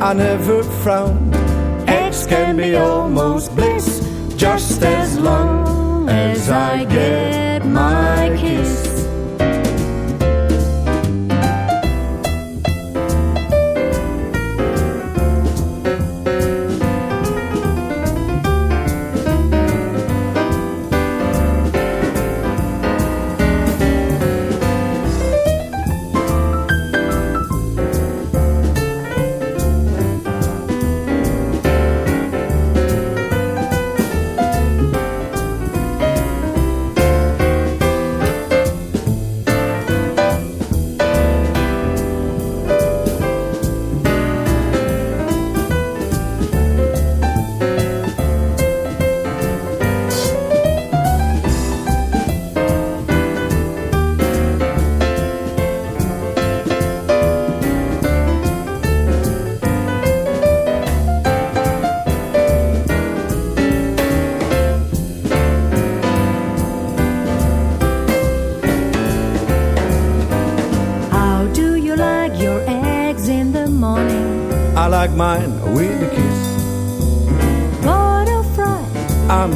I never frown. Eggs can be almost bliss, just as long as I get my kiss.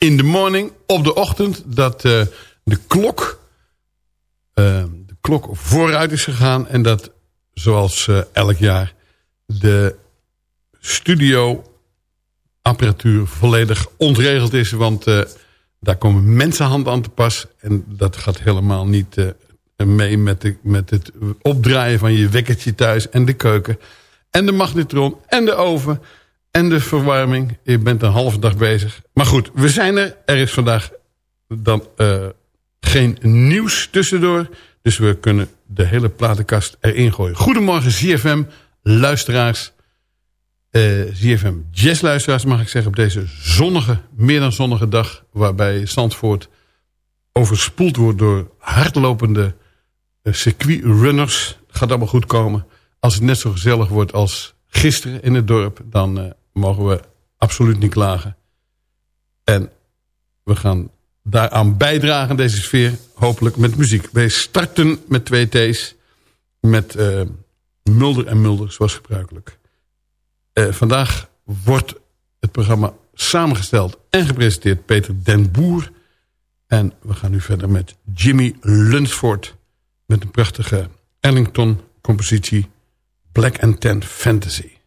In the morning, op de ochtend, dat uh, de klok, uh, de klok vooruit is gegaan. En dat, zoals uh, elk jaar, de studio apparatuur volledig ontregeld is. Want daar komen mensenhanden aan te pas. En dat gaat helemaal niet mee met, de, met het opdraaien van je wekkertje thuis en de keuken. En de magnetron en de oven en de verwarming. Je bent een halve dag bezig. Maar goed, we zijn er. Er is vandaag dan uh, geen nieuws tussendoor. Dus we kunnen de hele platenkast erin gooien. Goedemorgen ZFM luisteraars. Eh, ZFM jazzluisteraars mag ik zeggen op deze zonnige, meer dan zonnige dag. Waarbij Zandvoort overspoeld wordt door hardlopende uh, circuitrunners. Gaat allemaal goed komen. Als het net zo gezellig wordt als gisteren in het dorp, dan mogen we absoluut niet klagen. En we gaan daaraan bijdragen, deze sfeer, hopelijk met muziek. Wij starten met twee T's, met uh, Mulder en Mulder, zoals gebruikelijk. Uh, vandaag wordt het programma samengesteld en gepresenteerd Peter Den Boer. En we gaan nu verder met Jimmy Lunsford... met een prachtige Ellington-compositie Black and Tan Fantasy.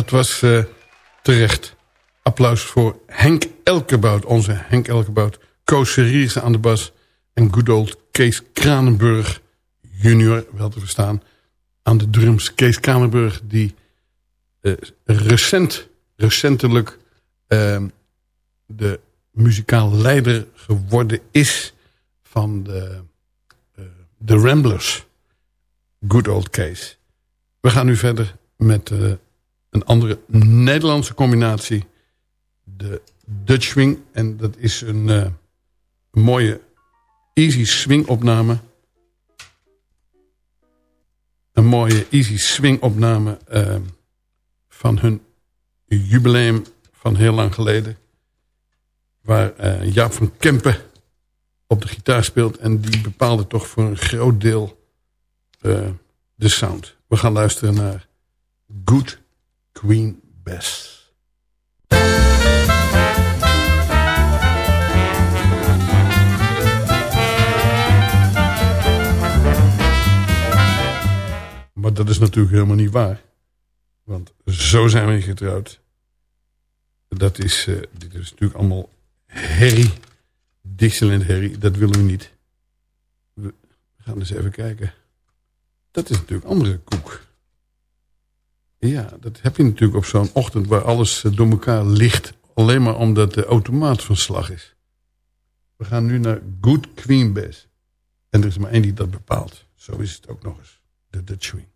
Dat was uh, terecht. Applaus voor Henk Elkebout. Onze Henk Elkebout. Koos Seriese aan de bas. En good old Kees Kranenburg junior, wel te verstaan. Aan de drums. Kees Kranenburg die uh, recent, recentelijk uh, de muzikaal leider geworden is van de, uh, de Ramblers. Good old Kees. We gaan nu verder met een andere Nederlandse combinatie. De Dutch Swing. En dat is een, een mooie easy swing opname. Een mooie easy swing opname uh, van hun jubileum van heel lang geleden. Waar uh, Jaap van Kempen op de gitaar speelt. En die bepaalde toch voor een groot deel de sound. We gaan luisteren naar Good Queen Bess. Maar dat is natuurlijk helemaal niet waar. Want zo zijn we getrouwd. Dat is, uh, dit is natuurlijk allemaal herrie. Dixieland herrie, dat willen we niet. We gaan eens even kijken. Dat is natuurlijk andere koek. Ja, dat heb je natuurlijk op zo'n ochtend waar alles eh, door elkaar ligt. Alleen maar omdat de automaat van slag is. We gaan nu naar Good Queen Bass. En er is maar één die dat bepaalt. Zo is het ook nog eens. De Dutch Swing.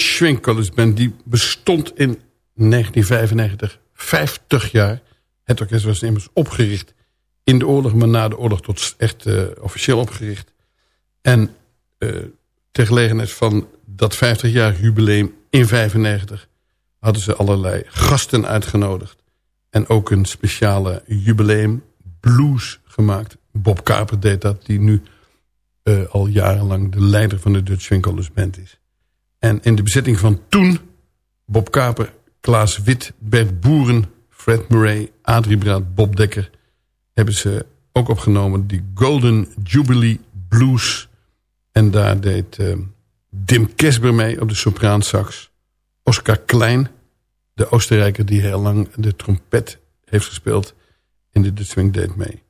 Dutch. Die bestond in 1995 50 jaar. Het orkest was immers opgericht in de oorlog... maar na de oorlog tot echt uh, officieel opgericht. En uh, ter gelegenheid van dat 50-jarig jubileum in 95... hadden ze allerlei gasten uitgenodigd. En ook een speciale jubileum blues gemaakt. Bob Kaper deed dat, die nu uh, al jarenlang de leider van de Dutch Swing College Band is. En in de bezetting van toen... Bob Kaper, Klaas Wit, Bert Boeren, Fred Murray, Adrie Braat, Bob Dekker... hebben ze ook opgenomen die Golden Jubilee Blues. En daar deed uh, Dim Kesber mee op de sopraansax. Oscar Klein, de Oostenrijker die heel lang de trompet heeft gespeeld... in de Dutch Swing deed mee.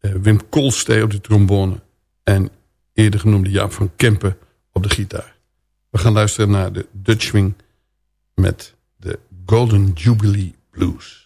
Uh, Wim Kolstee op de trombone. En eerder genoemde Jaap van Kempen op de gitaar. We gaan luisteren naar de Dutch Swing met de Golden Jubilee Blues.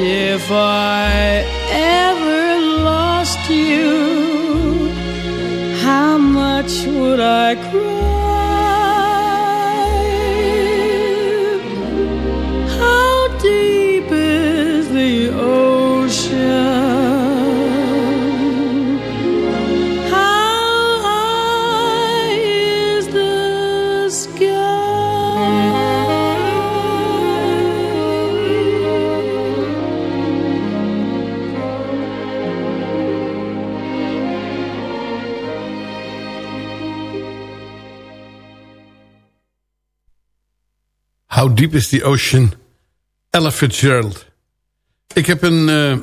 if I ever lost you, how much would I cry? Deep is the Ocean? Ella Fitzgerald. Ik heb een, uh,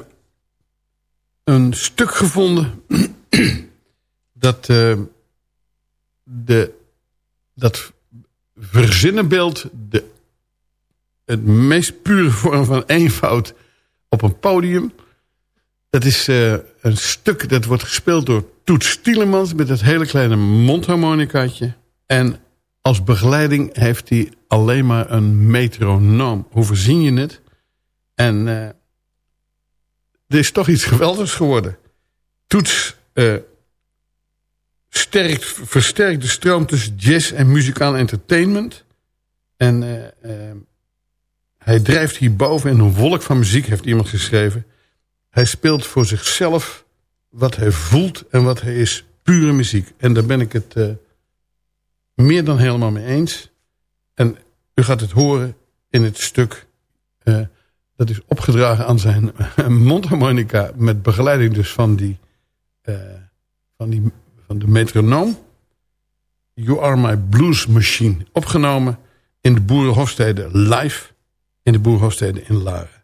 een stuk gevonden... dat, uh, de, dat verzinnenbeeld... De, het meest pure vorm van eenvoud op een podium... Dat is uh, een stuk dat wordt gespeeld door Toets Tielemans... met het hele kleine mondharmonicaatje. En als begeleiding heeft hij alleen maar een metronoom. Hoe verzin je het? En uh, er is toch iets geweldigs geworden. Toets uh, sterkt, versterkt de stroom tussen jazz en muzikaal entertainment. En uh, hij drijft hierboven in een wolk van muziek, heeft iemand geschreven. Hij speelt voor zichzelf wat hij voelt en wat hij is. Pure muziek. En daar ben ik het meer dan helemaal mee eens. En u gaat het horen in het stuk... Uh, dat is opgedragen aan zijn mondharmonica... met begeleiding dus van, die, uh, van, die, van de metronoom. You Are My Blues Machine. Opgenomen in de Boerenhofstede live... in de Boerenhofstede in Laren.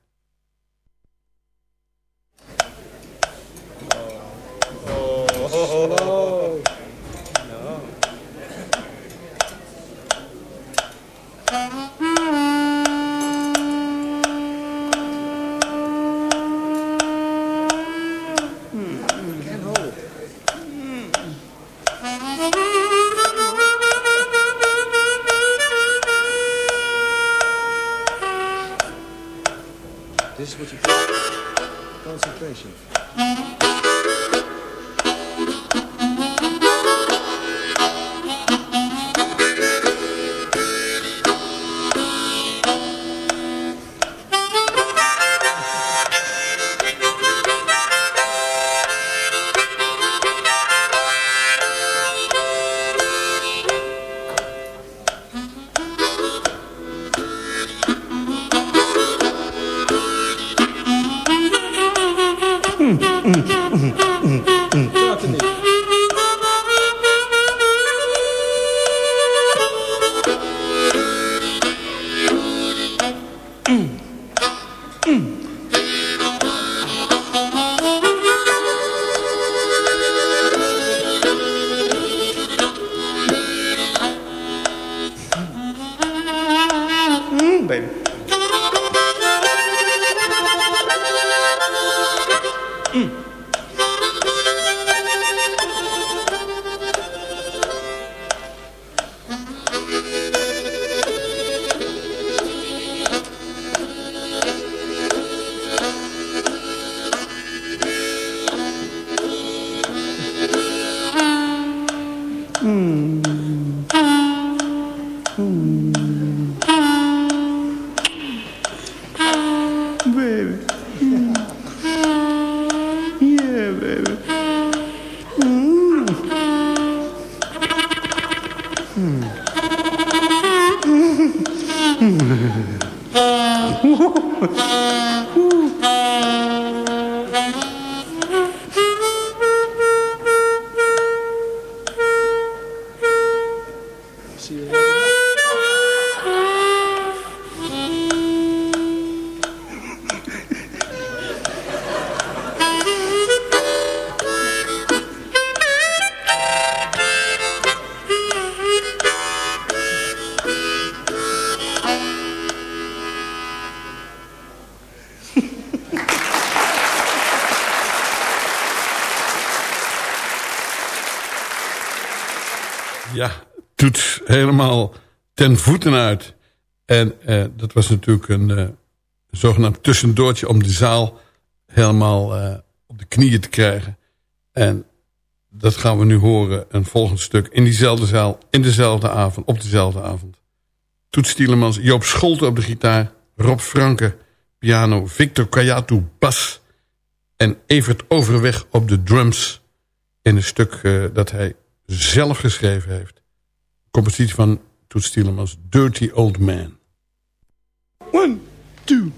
Ten voeten uit. En eh, dat was natuurlijk een uh, zogenaamd tussendoortje om de zaal helemaal uh, op de knieën te krijgen. En dat gaan we nu horen, een volgend stuk in diezelfde zaal, in dezelfde avond, op dezelfde avond. Toets Stielemans, Joop Scholte op de gitaar, Rob Franke, piano, Victor Kayatu, bas en Evert Overweg op de drums in een stuk dat hij zelf geschreven heeft. Compositie van Toet Stielemans, Dirty Old Man. One, two.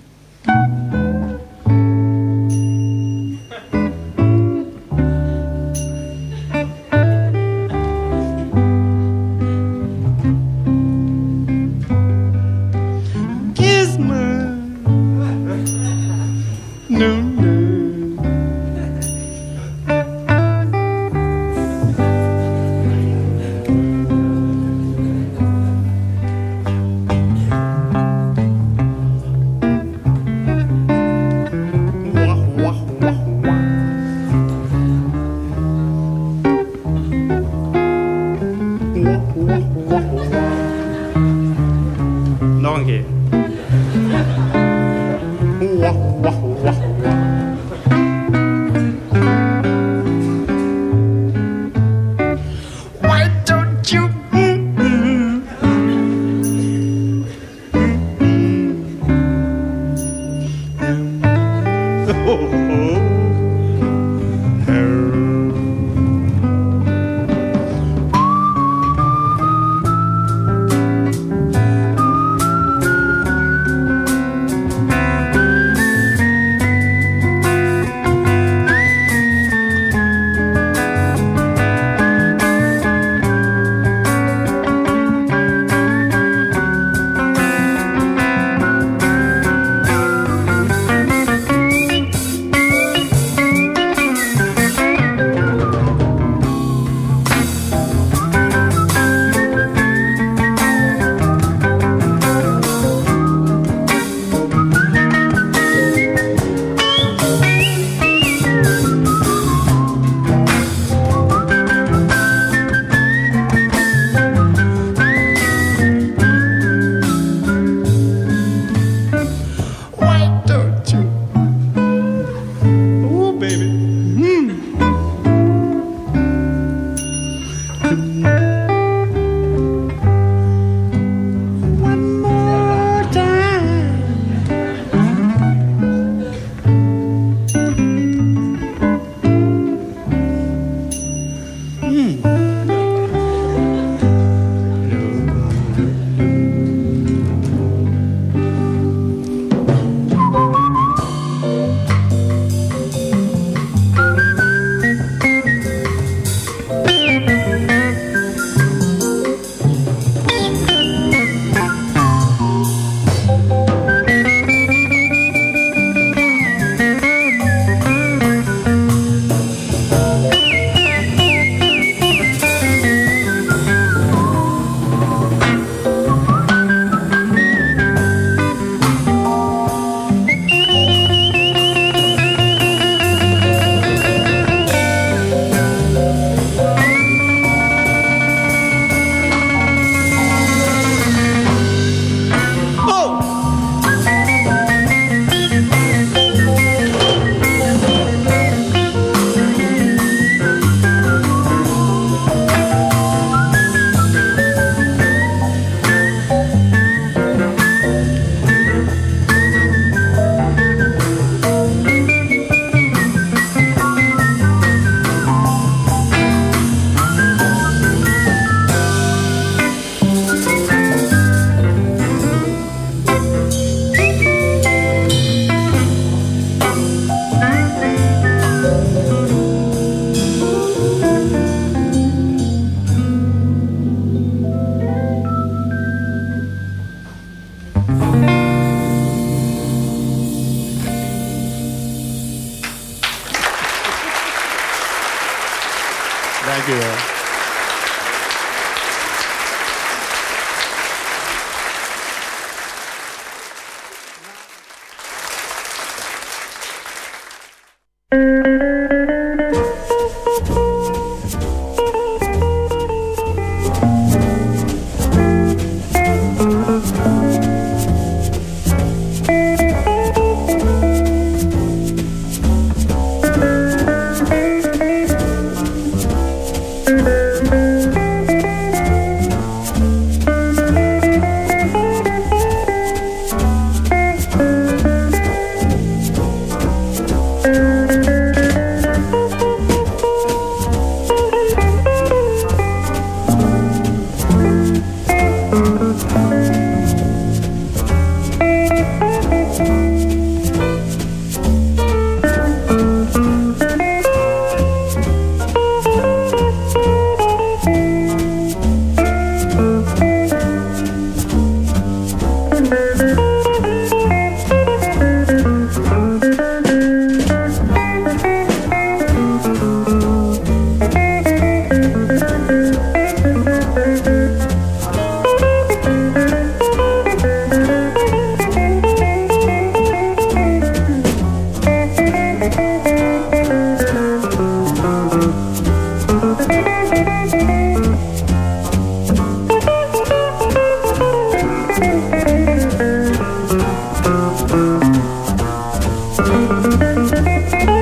Música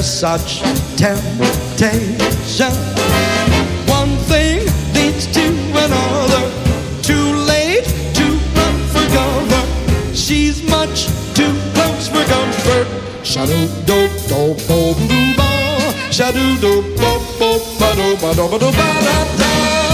there's such temptation. One thing leads to another. Too late to run for cover. She's much too close for comfort. Shadow do do do ba. Shadow do bo bo ba do ba do ba do ba da da.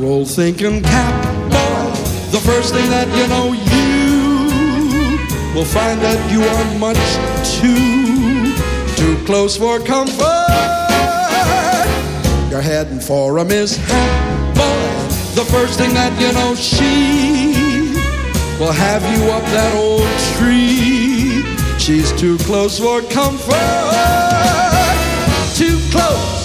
Your old thinking cap, boy. The first thing that you know, you will find that you are much too, too close for comfort. You're heading for a mishap, boy. The first thing that you know, she will have you up that old tree. She's too close for comfort. Too close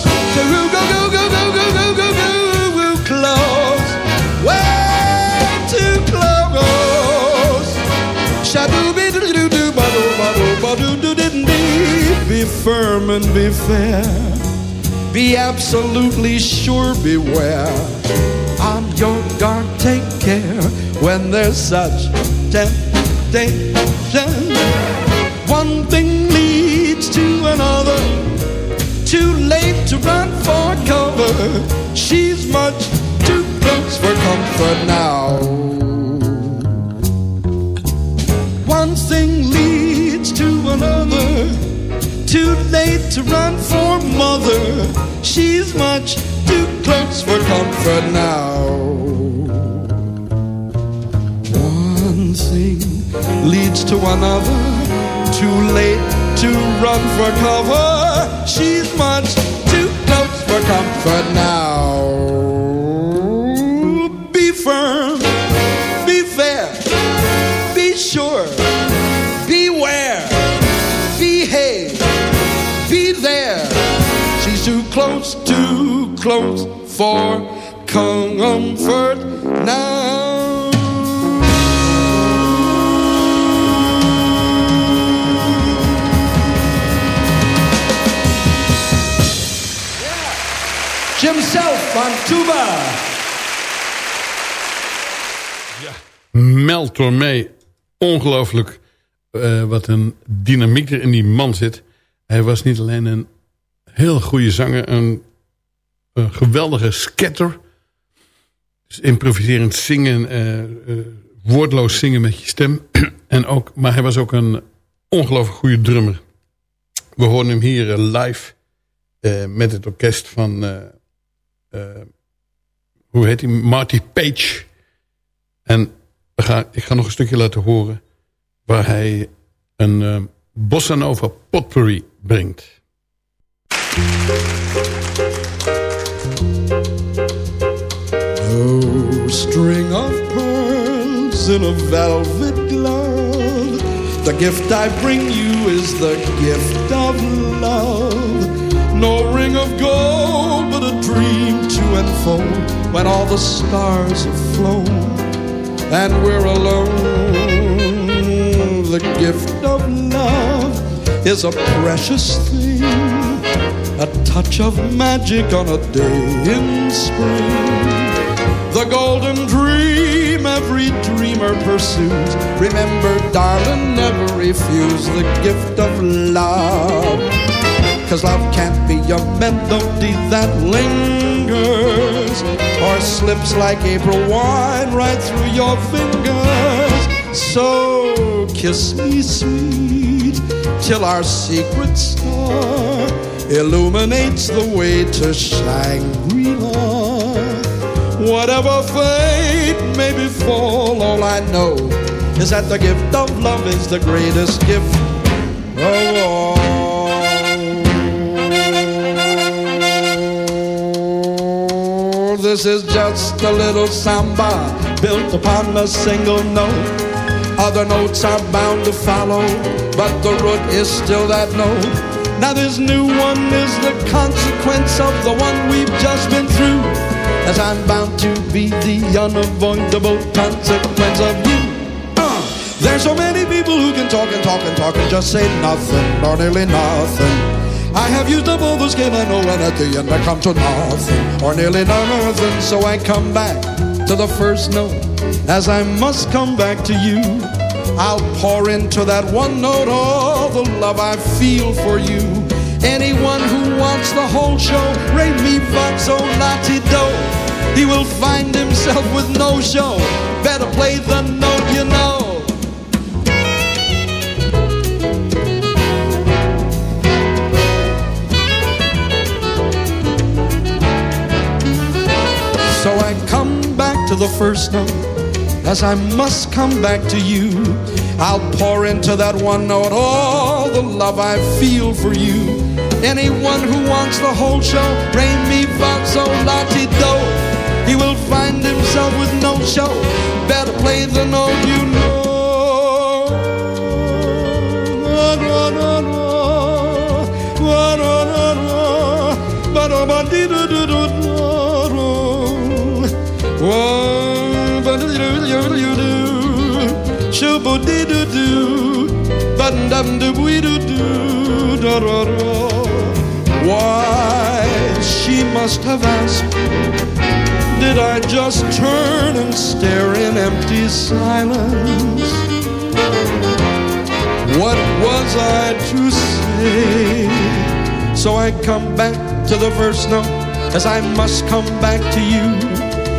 be firm and be fair. Be absolutely sure, beware. On your guard, take care when there's such temptation. One thing leads to another. Too late to run for cover. She's much too close for comfort now. Another. Too late to run for mother. She's much too close for comfort now. One thing leads to another. Too late to run for cover. She's much too close for comfort now Be firm, be fair, be sure, close for comfort now. Jim Self on tuba. Mel Tormé. Ongelooflijk uh, wat een dynamiek er in die man zit. Hij was niet alleen een heel goede zanger, een, een geweldige scatter. Dus improviserend zingen, uh, uh, woordloos zingen met je stem. en ook, maar hij was ook een ongelooflijk goede drummer. We horen hem hier live met het orkest van... hoe heet hij? Marty Page. En ik ga nog een stukje laten horen... waar hij een uh, bossa nova potpourri brengt. String of pearls in a velvet glove The gift I bring you is the gift of love No ring of gold, but a dream to unfold When all the stars have flown and we're alone. The gift of love is a precious thing, a touch of magic on a day in spring. The golden dream every dreamer pursues. Remember, darling, never refuse the gift of love. Cause love can't be a melody that lingers or slips like April wine right through your fingers. So kiss me sweet till our secret star illuminates the way to Shangri-La. Whatever fate may befall, all I know is that the gift of love is the greatest gift of all. This is just a little samba built upon a single note. Other notes are bound to follow, but the root is still that note. Now this new one is the consequence of the one we've just been through. As I'm bound to be the unavoidable consequence of you. Uh, there's so many people who can talk and talk and talk and just say nothing or nearly nothing. I have used up all the skill I know, and at the end I come to nothing or nearly nothing. So I come back to the first note, as I must come back to you. I'll pour into that one note all the love I feel for you. Anyone who wants the whole show, rate me fa so lati do. He will find himself with no show. Better play the note you know. So I come back to the first note, as I must come back to you. I'll pour into that one note all the love I feel for you. Anyone who wants the whole show, rain me so la ti. He will find himself with no show. Better play the note you know. Why, she must have asked, did I just turn and stare in empty silence? What was I to say? So I come back to the first note, as I must come back to you.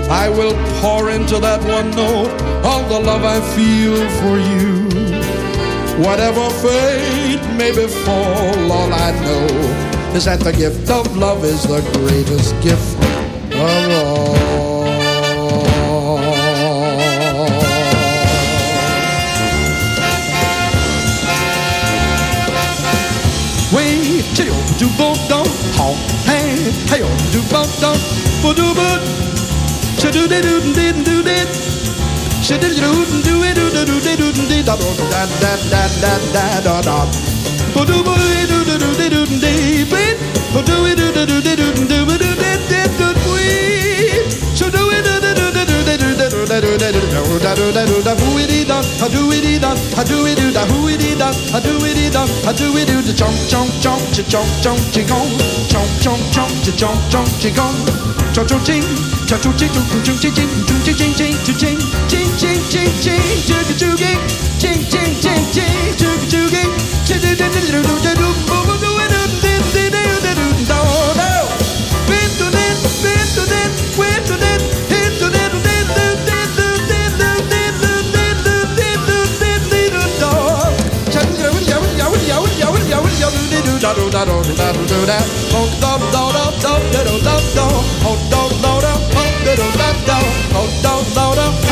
I will pour into that one note all the love I feel for you. Whatever fate may befall, all I know is that the gift of love is the greatest gift of all. Bo do bo to do de do did do did should do do do do do do do do da da da da da da da da bo do do do do do do do bit bo do it do do do do do do do do do do we should do it do do do do do do do do do do do da do da do da who it da I do it da I do it do da who it da I do it da I do it do the chomp chomp chomp chomp gong chomp chomp chi chomp chi gong chomp chomp cha chu ching cha chu ching chu chu ching ching chu ching ching ching chu ching ching ching ching ching chu chu ching ching ching ching ching chu chu ching chu chu ching chu chu ching chu chu ching Da do da do da do da do da do da do da do da do da do louder, oh, little louder, oh, down louder.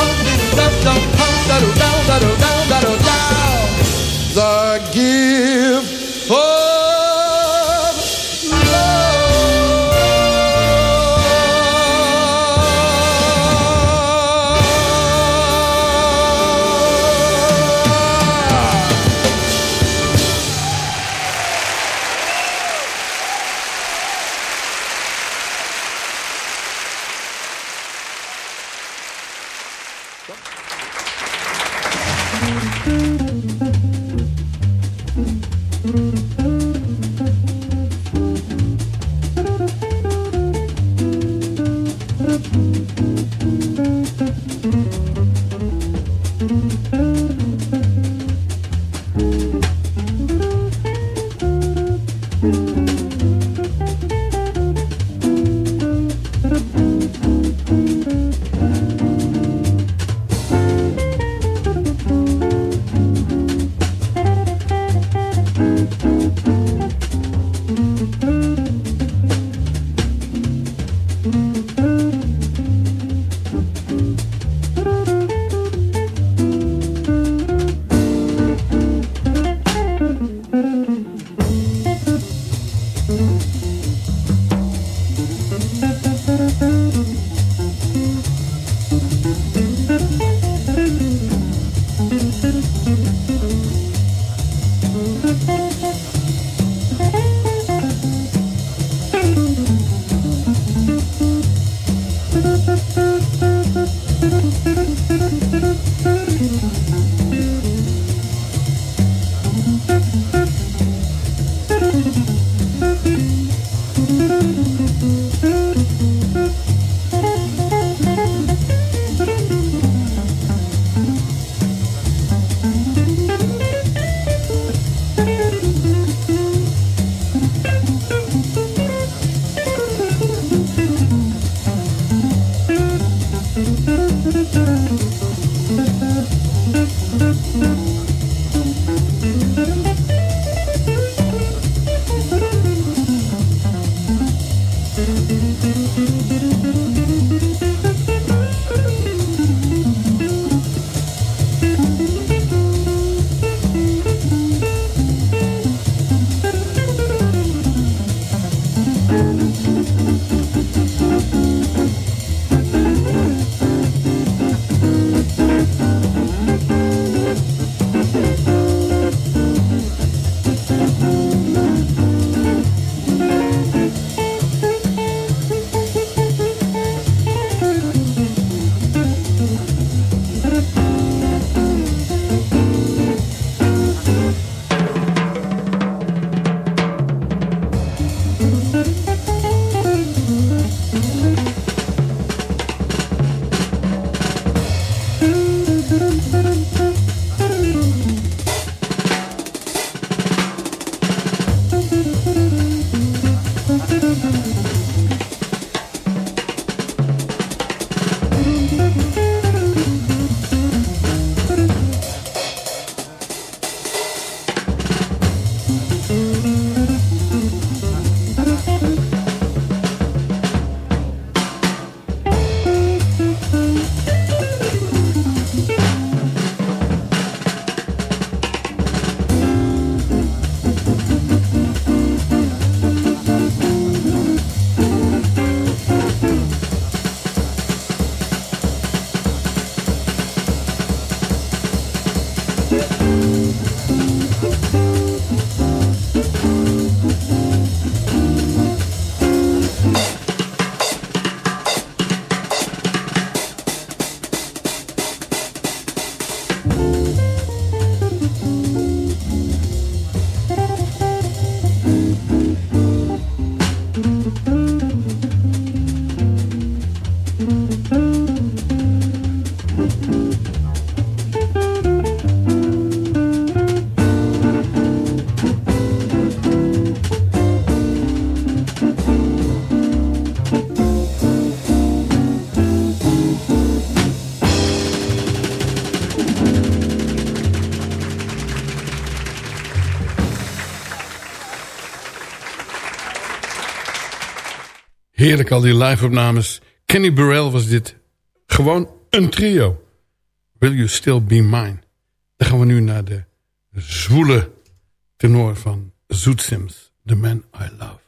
Heerlijk al die live-opnames. Kenny Burrell was dit. Gewoon een trio. Will You Still Be Mine? Dan gaan we nu naar de zwoele tenor van Zoet Sims. The Man I Love.